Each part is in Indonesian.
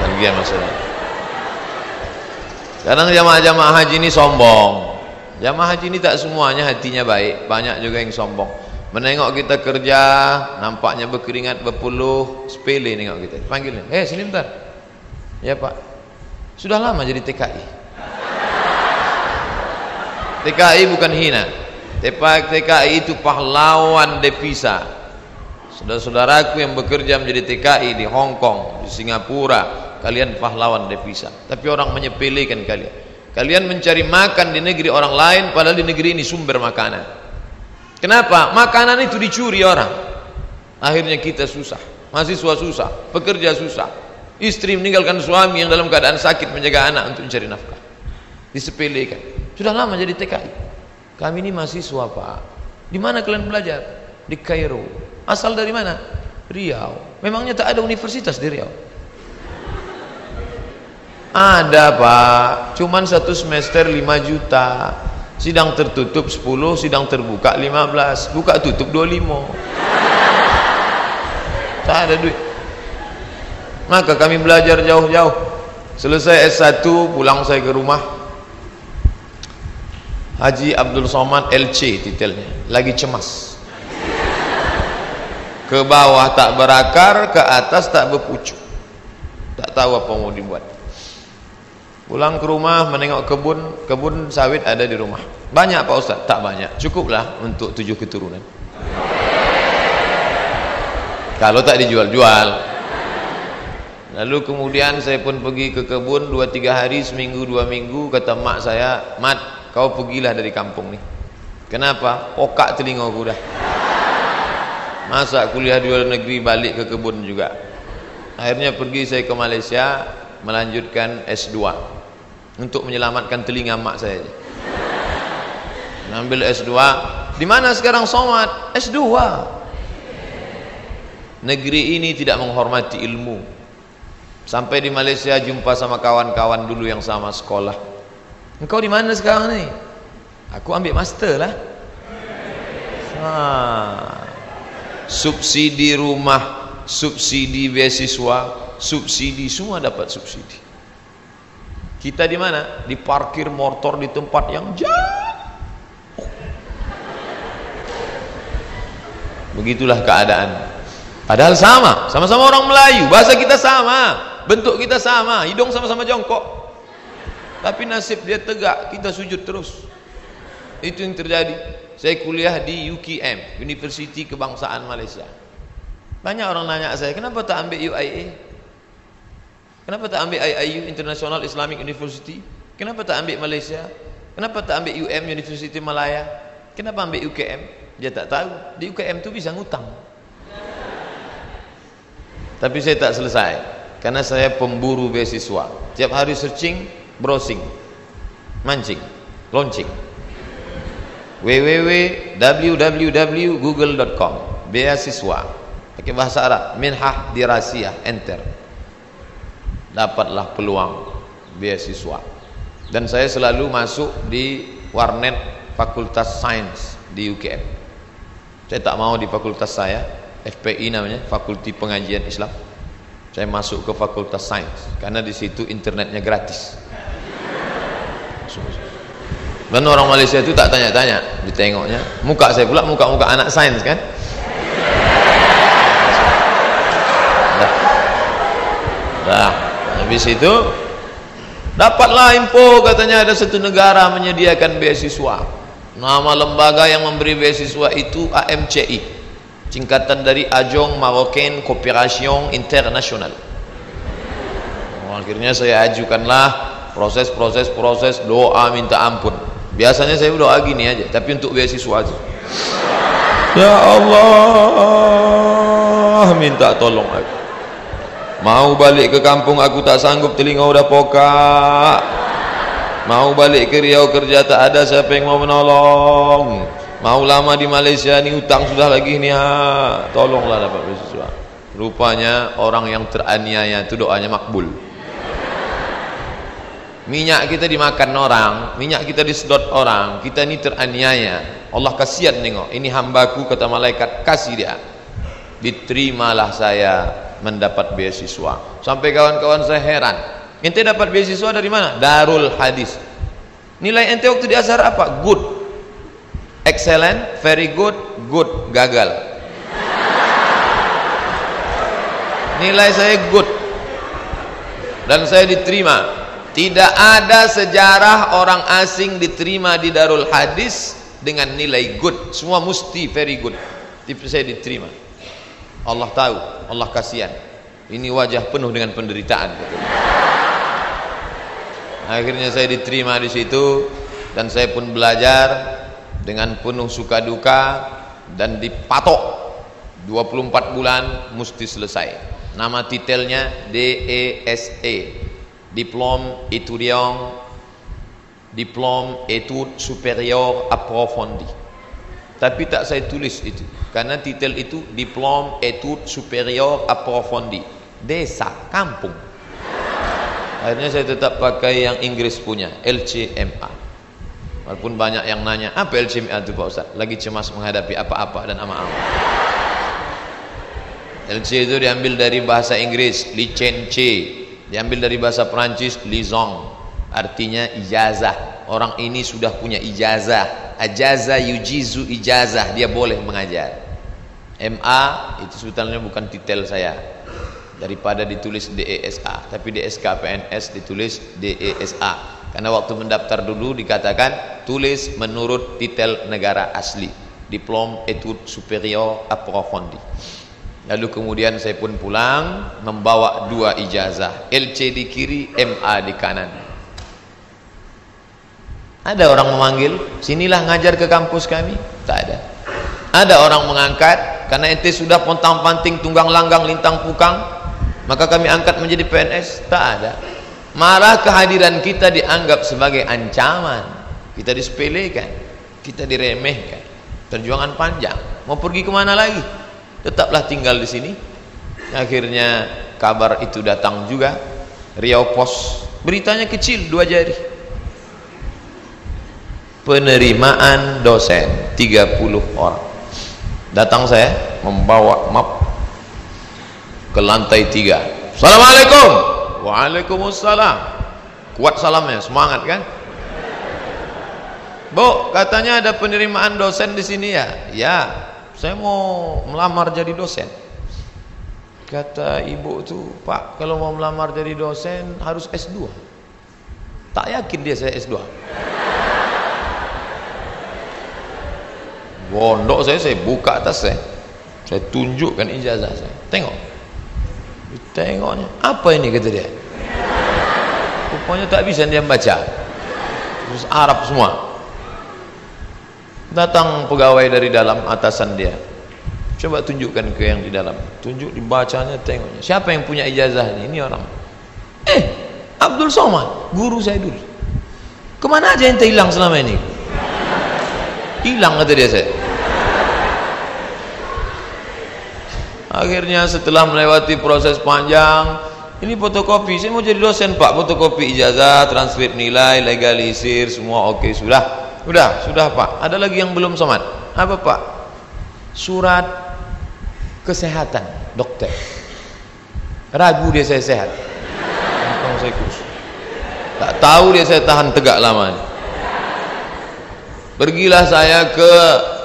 Bagian masalah. Kadang jamaah-jamaah haji ini sombong. Jamaah haji ini tak semuanya hatinya baik, banyak juga yang sombong. Menengok kita kerja, nampaknya berkeringat berpuluh, sepele nengok kita. Panggil, eh sini bentar. Ya pak, sudah lama jadi TKI. TKI bukan hina. TKI itu pahlawan devisa. Saudara-saudaraku yang bekerja menjadi TKI di Hong Kong, di Singapura, kalian pahlawan devisa. Tapi orang menyepelekan kalian. Kalian mencari makan di negeri orang lain, padahal di negeri ini sumber makanan. Kenapa? Makanan itu dicuri orang. Akhirnya kita susah. Mahasiswa susah, pekerja susah. Istri meninggalkan suami yang dalam keadaan sakit menjaga anak untuk mencari nafkah. Disepelekan. Sudah lama jadi TKI. Kami ini mahasiswa pak. Di mana kalian belajar? Di Kairo. Asal dari mana? Riau. Memangnya tak ada universitas di Riau? Ada pak. Cuman satu semester 5 juta. Sidang tertutup 10, sidang terbuka 15. Buka tutup 25. Tak ada duit. Maka kami belajar jauh-jauh. Selesai S1 pulang saya ke rumah. Haji Abdul Somad LC titelnya. Lagi cemas. Ke bawah tak berakar, ke atas tak berpucuk. Tak tahu apa mau dibuat. Pulang ke rumah menengok kebun, kebun sawit ada di rumah. Banyak Pak Ustaz? Tak banyak. Cukuplah untuk tujuh keturunan. Kalau tak dijual-jual. Lalu kemudian saya pun pergi ke kebun dua tiga hari, seminggu, dua minggu. Kata mak saya, Mat, kau pergilah dari kampung ni. Kenapa? Okak telinga aku dah. Masa kuliah di luar negeri balik ke kebun juga. Akhirnya pergi saya ke Malaysia melanjutkan S2 untuk menyelamatkan telinga mak saya. Ambil S2. Di mana sekarang somat? S2. Negeri ini tidak menghormati ilmu. Sampai di Malaysia jumpa sama kawan-kawan dulu yang sama sekolah. Engkau di mana sekarang ni? Aku ambil master lah. Ha. Subsidi rumah, subsidi beasiswa, subsidi semua dapat subsidi. Kita di mana? Di parkir motor di tempat yang jauh. Begitulah keadaan. Padahal sama, sama-sama orang Melayu, bahasa kita sama, bentuk kita sama, hidung sama-sama jongkok. Tapi nasib dia tegak, kita sujud terus. Itu yang terjadi. Saya kuliah di UKM, University Kebangsaan Malaysia. Banyak orang nanya saya, kenapa tak ambil UIA? Kenapa tak ambil IIU International Islamic University? Kenapa tak ambil Malaysia? Kenapa tak ambil UM University Malaya? Kenapa ambil UKM? Dia tak tahu. Di UKM tu bisa ngutang. Tapi saya tak selesai. Karena saya pemburu beasiswa. Tiap hari searching, browsing, mancing, launching. www.www.google.com Beasiswa. Pakai bahasa Arab. Minhah dirasiyah. Enter. Dapatlah peluang beasiswa. Dan saya selalu masuk di warnet Fakultas Sains di UKM. Saya tak mau di fakultas saya, FPI namanya, Fakulti Pengajian Islam. Saya masuk ke Fakultas Sains karena di situ internetnya gratis. Dan orang Malaysia itu tak tanya-tanya, ditengoknya. Muka saya pula muka-muka anak sains kan? Dah. Dah. Habis itu dapatlah info katanya ada satu negara menyediakan beasiswa. Nama lembaga yang memberi beasiswa itu AMCI. Singkatan dari Ajong Marocain Cooperation International. Oh, akhirnya saya ajukanlah proses-proses proses doa minta ampun. Biasanya saya doa gini aja, tapi untuk beasiswa aja. Ya Allah, minta tolong aku. Mau balik ke kampung aku tak sanggup telinga udah pokak. Mau balik ke Riau kerja tak ada siapa yang mau menolong. Mau lama di Malaysia ni utang sudah lagi ni ha. Tolonglah dapat beasiswa. Rupanya orang yang teraniaya itu doanya makbul. Minyak kita dimakan orang, minyak kita disedot orang, kita ni teraniaya. Allah kasihan tengok. Ini hambaku kata malaikat kasih dia. Diterimalah saya mendapat beasiswa. Sampai kawan-kawan saya heran. Ente dapat beasiswa dari mana? Darul Hadis. Nilai ente waktu di Azhar apa? Good. Excellent, very good, good, gagal. Nilai saya good. Dan saya diterima. Tidak ada sejarah orang asing diterima di Darul Hadis dengan nilai good. Semua mesti very good. Tapi saya diterima. Allah tahu, Allah kasihan. Ini wajah penuh dengan penderitaan. Akhirnya saya diterima di situ dan saya pun belajar dengan penuh suka duka dan dipatok 24 bulan mesti selesai. Nama titelnya DESE, Diplôme Étudiant Diplôme Études Supérieures Approfondies. Tapi tak saya tulis itu. Karena titel itu Diplôme Études Supérieures Approfondies. Desa, kampung. Akhirnya saya tetap pakai yang Inggris punya LCMA walaupun banyak yang nanya apa LCMA itu Pak Ustaz? Lagi cemas menghadapi apa-apa dan ama-ama LC itu diambil dari bahasa Inggris license diambil dari bahasa Perancis lizong artinya ijazah. Orang ini sudah punya ijazah ajaza yujizu ijazah. Dia boleh mengajar. MA itu sebetulnya bukan titel saya. Daripada ditulis DESA tapi DSK PNS ditulis DESA karena waktu mendaftar dulu dikatakan tulis menurut titel negara asli. Diplom Etude Superior Approfondi. Lalu kemudian saya pun pulang membawa dua ijazah. LC di kiri MA di kanan ada orang memanggil sinilah ngajar ke kampus kami. Tak ada. Ada orang mengangkat karena ente sudah pontang panting tunggang langgang lintang pukang maka kami angkat menjadi PNS tak ada. Malah kehadiran kita dianggap sebagai ancaman. Kita disepelekan kita diremehkan. Perjuangan panjang. Mau pergi ke mana lagi? Tetaplah tinggal di sini. Akhirnya kabar itu datang juga. Riau Pos. Beritanya kecil dua jari penerimaan dosen 30 orang. Datang saya membawa map ke lantai tiga. Assalamualaikum. Waalaikumsalam. Kuat salamnya semangat kan? Bu katanya ada penerimaan dosen di sini ya? Ya saya mau melamar jadi dosen. Kata ibu tuh Pak kalau mau melamar jadi dosen harus S2 tak yakin dia saya S2 Bondok saya saya buka atas saya saya tunjukkan ijazah saya tengok Tengoknya, apa ini kata dia? Rupanya tak bisa dia baca. Terus Arab semua. Datang pegawai dari dalam atasan dia. Coba tunjukkan ke yang di dalam. Tunjuk dibacanya, tengoknya. Siapa yang punya ijazah ini? Ini orang. Eh, Abdul Somad, guru saya dulu. Ke mana aja yang hilang selama ini? Hilang kata dia saya. Akhirnya setelah melewati proses panjang ini fotokopi saya mau jadi dosen pak fotokopi ijazah transkrip nilai legalisir semua oke sudah. Sudah sudah pak. Ada lagi yang belum somat apa pak? Surat kesehatan dokter. Ragu dia saya sehat. Saya kurus. Tak tahu dia saya tahan tegak lama pergilah saya ke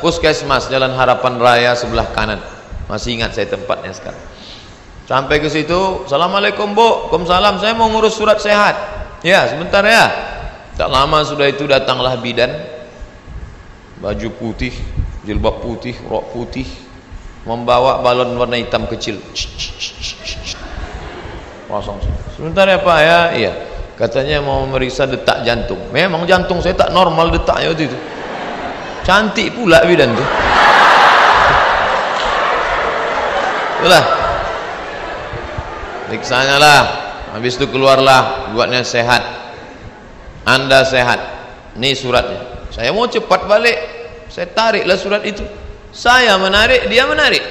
puskesmas jalan harapan raya sebelah kanan masih ingat saya tempatnya sekarang. Sampai ke situ Assalamualaikum bu Waalaikumsalam. Saya mau ngurus surat sehat. Ya sebentar ya. Tak lama sudah itu datanglah bidan. Baju putih jilbab putih rok putih. Membawa balon warna hitam kecil. Kosong. Sebentar ya pak ya. Iya. Katanya mau memeriksa detak jantung. Memang jantung saya tak normal detaknya waktu itu. Cantik pula bidan tuh itulah periksanya lah. Habis itu keluarlah buatnya sehat. Anda sehat. Ini suratnya. Saya mau cepat balik. Saya tariklah surat itu. Saya menarik dia menarik.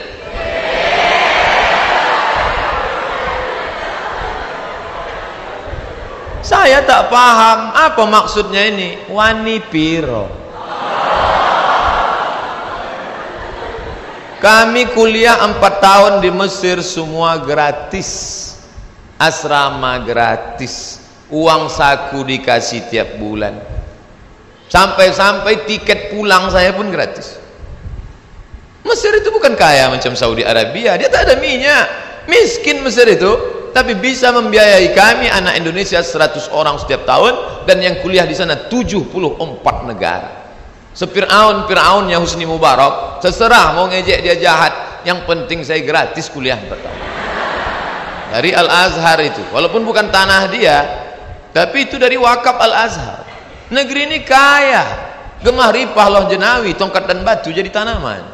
Saya tak paham apa maksudnya ini. Wani piro kami kuliah empat tahun di Mesir semua gratis. Asrama gratis. Uang saku dikasih tiap bulan. Sampai-sampai tiket pulang saya pun gratis. Mesir itu bukan kaya macam Saudi Arabia. Dia tak ada minyak. Miskin Mesir itu. Tapi bisa membiayai kami anak Indonesia 100 orang setiap tahun. Dan yang kuliah di sana 74 negara sepiraun Firaunnya Husni Mubarak. Terserah mau ngejek dia jahat. Yang penting saya gratis kuliah 4 tahun dari Al-Azhar itu. Walaupun bukan tanah dia tapi itu dari wakaf Al-Azhar. Negeri ini kaya. Gemah ripah loh jenawi tongkat dan batu jadi tanaman.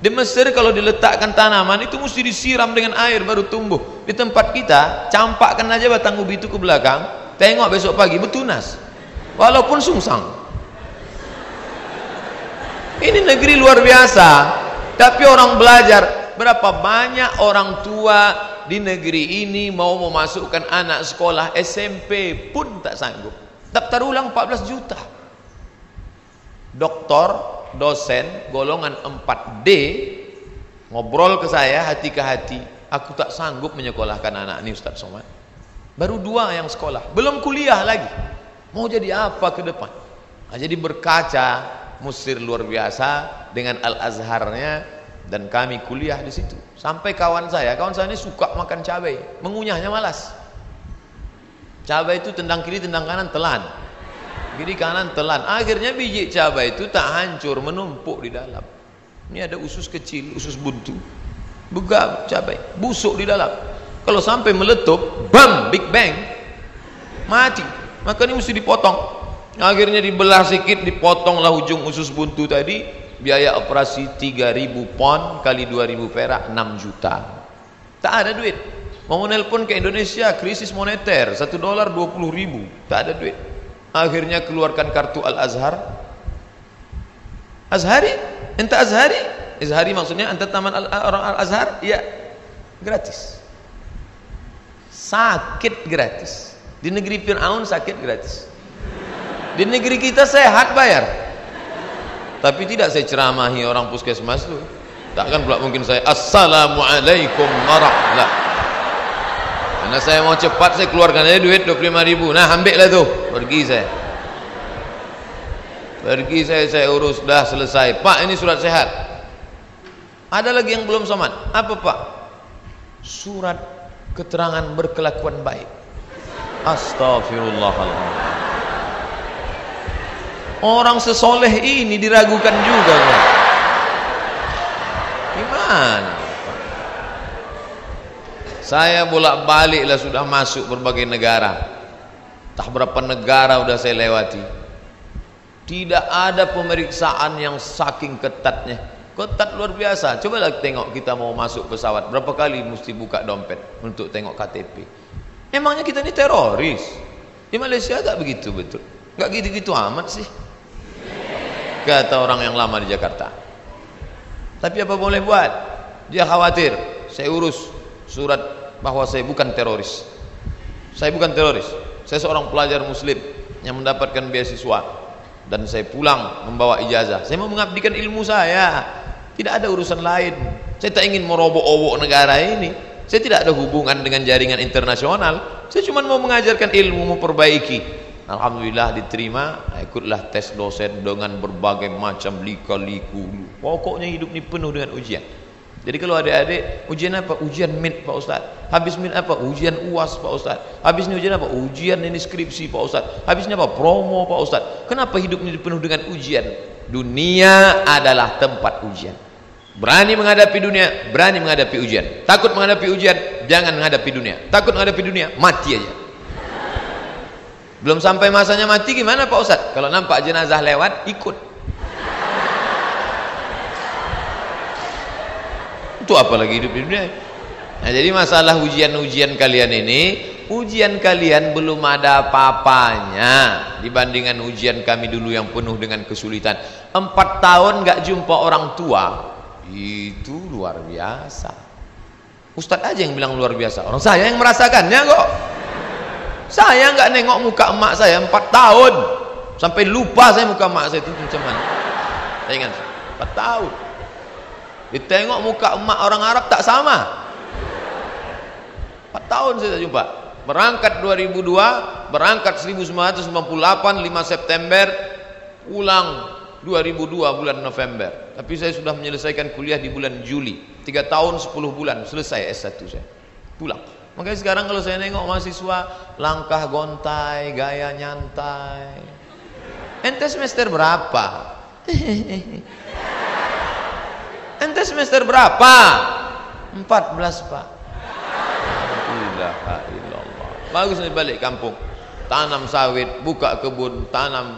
Di Mesir kalau diletakkan tanaman itu mesti disiram dengan air baru tumbuh. Di tempat kita campakkan aja batang ubi itu ke belakang, tengok besok pagi bertunas. Walaupun sungsang. Ini negeri luar biasa, tapi orang belajar berapa banyak orang tua di negeri ini mau memasukkan anak sekolah SMP pun tak sanggup. Daftar ulang 14 juta. Doktor dosen golongan 4D ngobrol ke saya hati ke hati aku tak sanggup menyekolahkan anak ini Ustaz Somad baru dua yang sekolah belum kuliah lagi mau jadi apa ke depan nah, jadi berkaca Mesir luar biasa dengan Al-Azharnya dan kami kuliah di situ. Sampai kawan saya kawan saya ini suka makan cabai mengunyahnya malas. Cabai itu tendang kiri tendang kanan telan. Kiri kanan telan. Akhirnya biji cabai itu tak hancur menumpuk di dalam. Ini ada usus kecil usus buntu. Buka cabai busuk di dalam. Kalau sampai meletup bam big bang. Mati. Maka ini mesti dipotong akhirnya dibelah sedikit dipotonglah ujung usus buntu tadi. Biaya operasi 3000 pon kali 2000 perak 6 juta. Tak ada duit. Mau menelpon ke Indonesia krisis moneter 1 dolar 20 ribu. Tak ada duit. Akhirnya keluarkan kartu Al-Azhar. Azhari? Ente Azhari? Azhari maksudnya ente taman orang Al-Azhar? Ya. Gratis. Sakit gratis. Di negeri Fir'aun sakit gratis di negeri kita sehat bayar. Tapi tidak saya ceramahi orang puskesmas itu takkan pula mungkin saya Assalamualaikum warahmatullahi karena saya mau cepat saya keluarkan aja duit 25 ribu. Nah ambil lah tu pergi saya. Pergi saya saya urus. Dah selesai. Pak ini surat sehat. Ada lagi yang belum somat? Apa pak? Surat keterangan berkelakuan baik. Astagfirullahaladzim orang sesoleh ini diragukan juga gimana saya bolak-balik lah sudah masuk berbagai negara. Tak berapa negara sudah saya lewati. Tidak ada pemeriksaan yang saking ketatnya. Ketat luar biasa. Coba lah tengok kita mau masuk pesawat. Berapa kali mesti buka dompet untuk tengok KTP. Emangnya kita ni teroris. Di Malaysia tak begitu betul. Tak gitu-gitu amat sih. Kata orang yang lama di Jakarta. Tapi apa boleh buat? Dia khawatir. Saya urus surat bahwa saya bukan teroris. Saya bukan teroris. Saya seorang pelajar muslim yang mendapatkan beasiswa dan saya pulang membawa ijazah. Saya mau mengabdikan ilmu saya. Tidak ada urusan lain. Saya tak ingin merobok-obok negara ini. Saya tidak ada hubungan dengan jaringan internasional. Saya cuma mau mengajarkan ilmu memperbaiki Alhamdulillah diterima ikutlah tes dosen dengan berbagai macam lika-liku pokoknya hidup ini penuh dengan ujian jadi kalau adik-adik ujian apa? Ujian MIT Pak Ustaz. Habis MIT apa? Ujian UAS Pak Ustaz. Habis ini ujian apa? Ujian ini skripsi Pak Ustaz. Habis ini apa? Promo Pak Ustaz. Kenapa hidup ini penuh dengan ujian? Dunia adalah tempat ujian. Berani menghadapi dunia, berani menghadapi ujian. Takut menghadapi ujian, jangan menghadapi dunia. Takut menghadapi dunia, mati aja. Belum sampai masanya mati gimana Pak Ustaz? Kalau nampak jenazah lewat, ikut. itu apalagi hidup di dunia? Nah jadi masalah ujian-ujian kalian ini ujian kalian belum ada apa-apanya dibandingkan ujian kami dulu yang penuh dengan kesulitan. Empat tahun gak jumpa orang tua itu luar biasa. Ustadz aja yang bilang luar biasa. Orang saya yang merasakannya kok saya nggak nengok muka emak saya empat tahun. Sampai lupa saya muka emak saya itu macam mana. Saya ingat. Empat tahun. Ditengok muka emak orang Arab tak sama. 4 tahun saya jumpa. Berangkat 2002 berangkat 1998 5 September pulang 2002 bulan November. Tapi saya sudah menyelesaikan kuliah di bulan Juli. 3 tahun 10 bulan. Selesai S1 saya. Pulang makanya sekarang kalau saya nengok mahasiswa langkah gontai gaya nyantai. Ente semester berapa? Ente semester berapa? 14 pak. Ilaha illallah. Bagus nih balik kampung. Tanam sawit buka kebun tanam